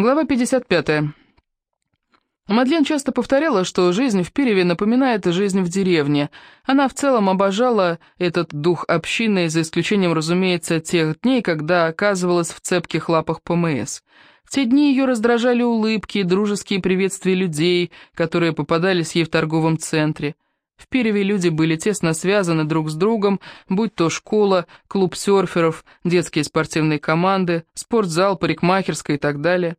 Глава 55. Мадлен часто повторяла, что жизнь в Пиреве напоминает жизнь в деревне. Она в целом обожала этот дух общины, за исключением, разумеется, тех дней, когда оказывалась в цепких лапах ПМС. В те дни ее раздражали улыбки, дружеские приветствия людей, которые попадались ей в торговом центре. В Пиреве люди были тесно связаны друг с другом, будь то школа, клуб серферов, детские спортивные команды, спортзал, парикмахерская и так далее.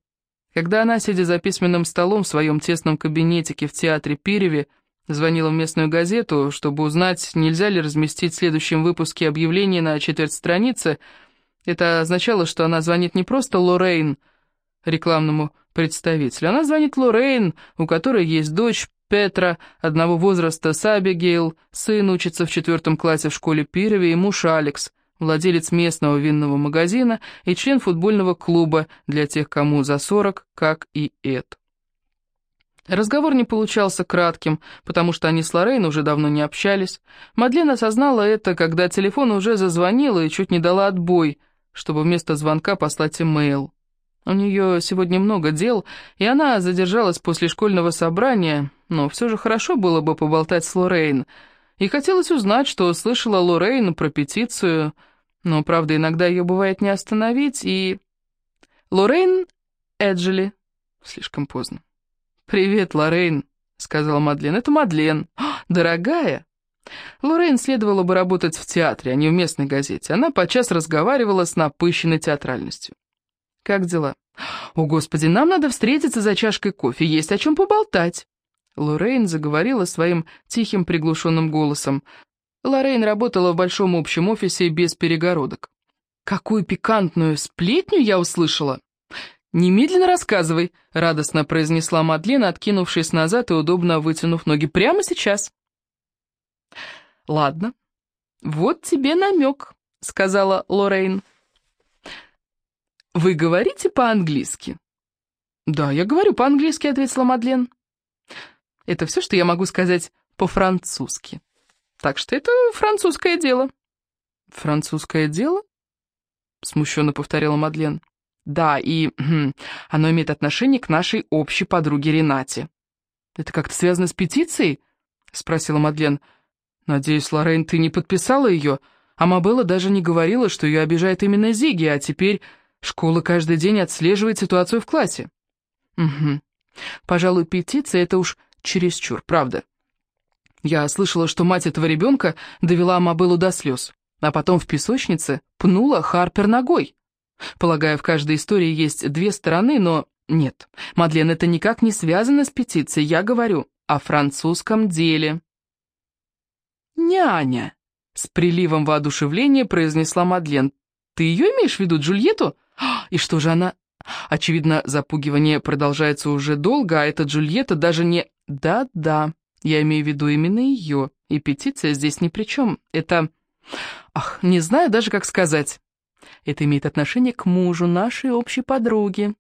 Когда она, сидя за письменным столом в своем тесном кабинетике в театре Пиреве, звонила в местную газету, чтобы узнать, нельзя ли разместить в следующем выпуске объявление на четверть страницы, это означало, что она звонит не просто Лоррейн, рекламному представителю, она звонит Лоррейн, у которой есть дочь Петра, одного возраста с Абигейл, сын учится в четвертом классе в школе Пиреве и муж Алекс – владелец местного винного магазина и член футбольного клуба для тех, кому за 40, как и Эд. Разговор не получался кратким, потому что они с Лоррейн уже давно не общались. Мадлен осознала это, когда телефон уже зазвонил и чуть не дала отбой, чтобы вместо звонка послать имейл. У нее сегодня много дел, и она задержалась после школьного собрания, но все же хорошо было бы поболтать с Лоррейн. И хотелось узнать, что слышала Лоррейн про петицию – но, правда, иногда ее бывает не остановить, и... Лоррейн Эджели. Слишком поздно. «Привет, Лоррейн», — сказала Мадлен. «Это Мадлен. Дорогая». Лоррейн следовало бы работать в театре, а не в местной газете. Она подчас разговаривала с напыщенной театральностью. «Как дела?» «О, Господи, нам надо встретиться за чашкой кофе, есть о чем поболтать». Лоррейн заговорила своим тихим приглушенным голосом. Лоррейн работала в большом общем офисе без перегородок. «Какую пикантную сплетню я услышала!» «Немедленно рассказывай», — радостно произнесла Мадлен, откинувшись назад и удобно вытянув ноги. «Прямо сейчас». «Ладно, вот тебе намек», — сказала Лоррейн. «Вы говорите по-английски?» «Да, я говорю по-английски», — ответила Мадлен. «Это все, что я могу сказать по-французски». Так что это французское дело». «Французское дело?» — смущенно повторила Мадлен. «Да, и хм, оно имеет отношение к нашей общей подруге Ренате». «Это как-то связано с петицией?» — спросила Мадлен. «Надеюсь, Лоррейн, ты не подписала ее? А Мабелла даже не говорила, что ее обижает именно Зиги, а теперь школа каждый день отслеживает ситуацию в классе». «Угу. Пожалуй, петиция — это уж чересчур, правда. Я слышала, что мать этого ребенка довела Мабелу до слез, а потом в песочнице пнула Харпер ногой. Полагаю, в каждой истории есть две стороны, но нет, Мадлен, это никак не связано с петицией, я говорю о французском деле. «Няня!» — с приливом воодушевления произнесла Мадлен. «Ты ее имеешь в виду, Джульетту? И что же она...» Очевидно, запугивание продолжается уже долго, а эта Джульетта даже не... Да-да, я имею в виду именно ее, и петиция здесь ни при чем. Это... Ах, не знаю даже, как сказать. Это имеет отношение к мужу нашей общей подруги.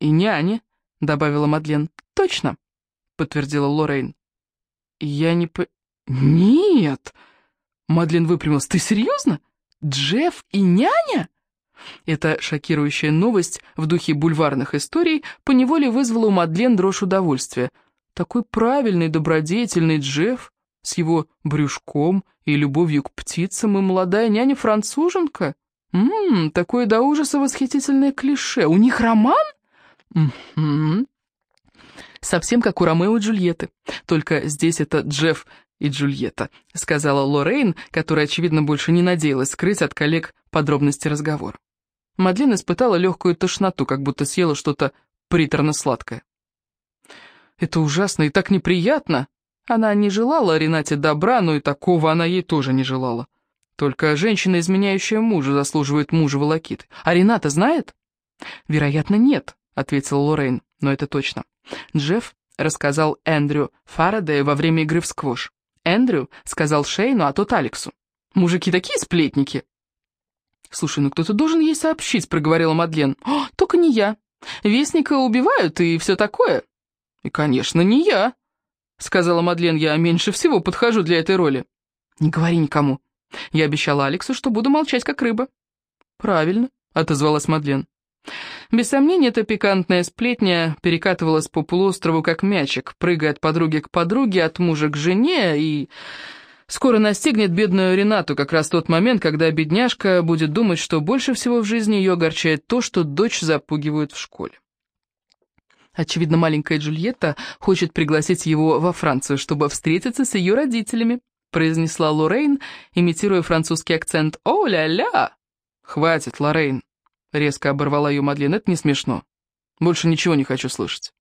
И няне, добавила Мадлен. Точно, подтвердила Лоррейн. Я не по... Нет! Мадлен выпрямилась. Ты серьезно? Джефф и няня? Эта шокирующая новость в духе бульварных историй поневоле вызвала у Мадлен дрожь удовольствия — такой правильный, добродетельный Джефф с его брюшком и любовью к птицам, и молодая няня-француженка. Ммм, такое до ужаса восхитительное клише. У них роман? Угу. Совсем как у Ромео и Джульетты. Только здесь это Джефф и Джульетта, сказала Лоррейн, которая, очевидно, больше не надеялась скрыть от коллег подробности разговора. Мадлен испытала легкую тошноту, как будто съела что-то приторно-сладкое. Это ужасно и так неприятно. Она не желала Ренате добра, но и такого она ей тоже не желала. Только женщина, изменяющая мужа, заслуживает мужа волокиты. А Рената знает? Вероятно, нет, ответила Лоррейн, но это точно. Джефф рассказал Эндрю Фарадею во время игры в сквош. Эндрю сказал Шейну, а тот Алексу. Мужики такие сплетники. «Слушай, ну кто-то должен ей сообщить», — проговорила Мадлен. «О, только не я. Вестника убивают и все такое. «И, конечно, не я», — сказала Мадлен, — «я меньше всего подхожу для этой роли». «Не говори никому. Я обещала Алексу, что буду молчать, как рыба». «Правильно», — отозвалась Мадлен. Без сомнения, эта пикантная сплетня перекатывалась по полуострову как мячик, прыгая от подруги к подруге, от мужа к жене, и скоро настигнет бедную Ренату как раз тот момент, когда бедняжка будет думать, что больше всего в жизни ее огорчает то, что дочь запугивают в школе. Очевидно, маленькая Джульетта хочет пригласить его во Францию, чтобы встретиться с ее родителями, произнесла Лоррейн, имитируя французский акцент. «О-ля-ля!» «Хватит, Лоррейн!» — резко оборвала ее Мадлен. «Это не смешно. Больше ничего не хочу слышать».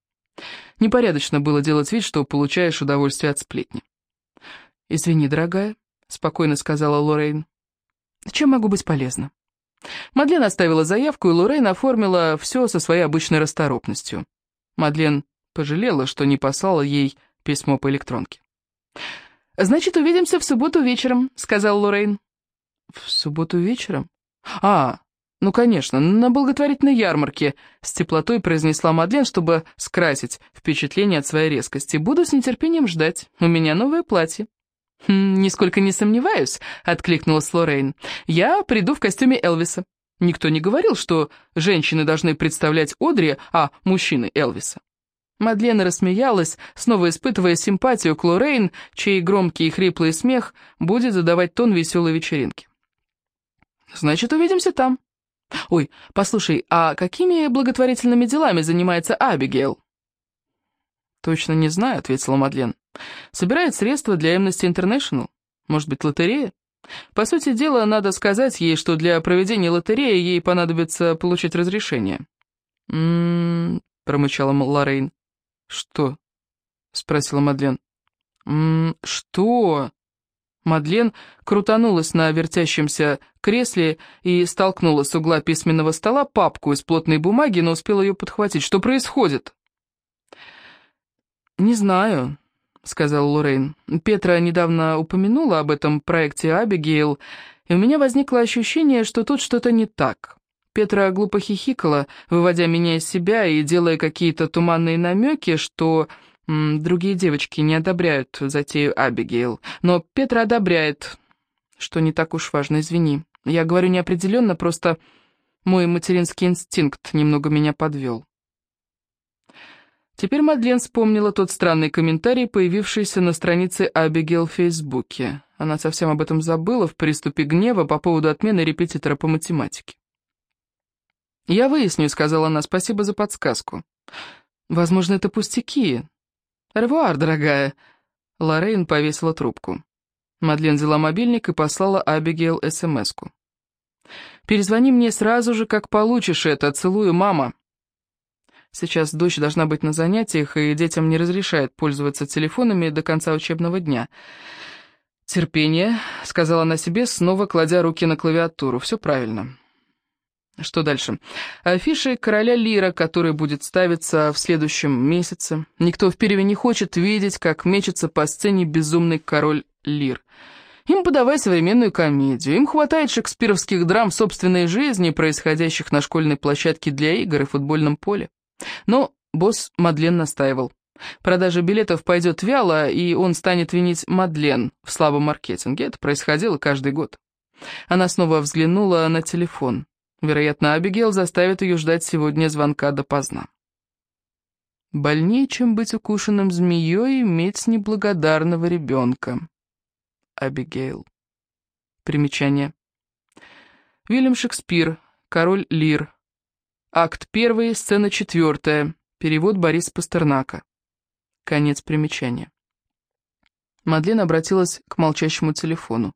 Непорядочно было делать вид, что получаешь удовольствие от сплетни. «Извини, дорогая», — спокойно сказала Лоррейн. «Чем могу быть полезна?» Мадлен оставила заявку, и Лоррейн оформила все со своей обычной расторопностью. Мадлен пожалела, что не послала ей письмо по электронке. «Значит, увидимся в субботу вечером», — сказал Лоррейн. «В субботу вечером? А, «Ну, конечно, на благотворительной ярмарке», — с теплотой произнесла Мадлен, чтобы скрасить впечатление от своей резкости. «Буду с нетерпением ждать. У меня новое платье». «Хм, «Нисколько не сомневаюсь», — откликнулась Лоррейн. «Я приду в костюме Элвиса. Никто не говорил, что женщины должны представлять Одри, а мужчины Элвиса». Мадлен рассмеялась, снова испытывая симпатию к Лоррейн, чей громкий и хриплый смех будет задавать тон веселой вечеринки. «Значит, увидимся там». «Ой, послушай, а какими благотворительными делами занимается Абигейл?» «Точно не знаю», — ответила Мадлен. «Собирает средства для Amnesty International. Может быть, лотерея? По сути дела, надо сказать ей, что для проведения лотереи ей понадобится получить разрешение». «М-м-м», промычала Лоррейн. «Что?» — спросила Мадлен. «М-м, что?» Мадлен крутанулась на вертящемся кресле и столкнула с угла письменного стола папку из плотной бумаги, но успела ее подхватить. «Что происходит?» «Не знаю», — сказал Лоррейн. «Петра недавно упомянула об этом проекте Абигейл, и у меня возникло ощущение, что тут что-то не так». Петра глупо хихикала, выводя меня из себя и делая какие-то туманные намеки, что Другие девочки не одобряют затею Абигейл, но Петра одобряет, что не так уж важно, извини. Я говорю неопределенно, просто мой материнский инстинкт немного меня подвел. Теперь Мадлен вспомнила тот странный комментарий, появившийся на странице Абигейл в Фейсбуке. Она совсем об этом забыла в приступе гнева по поводу отмены репетитора по математике. «Я выясню», — сказала она, — «спасибо за подсказку». «Возможно, это пустяки, «Ревуар, дорогая!» Лоррейн повесила трубку. Мадлен взяла мобильник и послала Абигейл СМС-ку. «Перезвони мне сразу же, как получишь это. Целую, мама!» Сейчас дочь должна быть на занятиях, и детям не разрешают пользоваться телефонами до конца учебного дня. «Терпение», — сказала она себе, снова кладя руки на клавиатуру. «Все правильно». Что дальше? Афиши короля Лира, который будет ставиться в следующем месяце. Никто в Переве не хочет видеть, как мечется по сцене безумный король Лир. Им подавай современную комедию. Им хватает шекспировских драм собственной жизни, происходящих на школьной площадке для игр и футбольном поле. Но босс Мадлен настаивал. Продажа билетов пойдет вяло, и он станет винить Мадлен в слабом маркетинге. Это происходило каждый год. Она снова взглянула на телефон. Вероятно, Абигейл заставит ее ждать сегодня звонка допоздна. Больнее, чем быть укушенным змеей, иметь неблагодарного ребенка. Абигейл. Примечание. Вильям Шекспир, Король Лир. Акт первый, сцена четвертая. Перевод Бориса Пастернака. Конец примечания. Мадлен обратилась к молчащему телефону.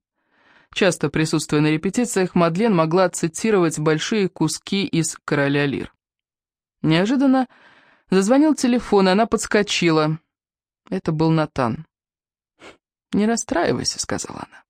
Часто присутствуя на репетициях, Мадлен могла цитировать большие куски из «Короля Лир». Неожиданно зазвонил телефон, и она подскочила. Это был Натан. «Не расстраивайся», — сказала она.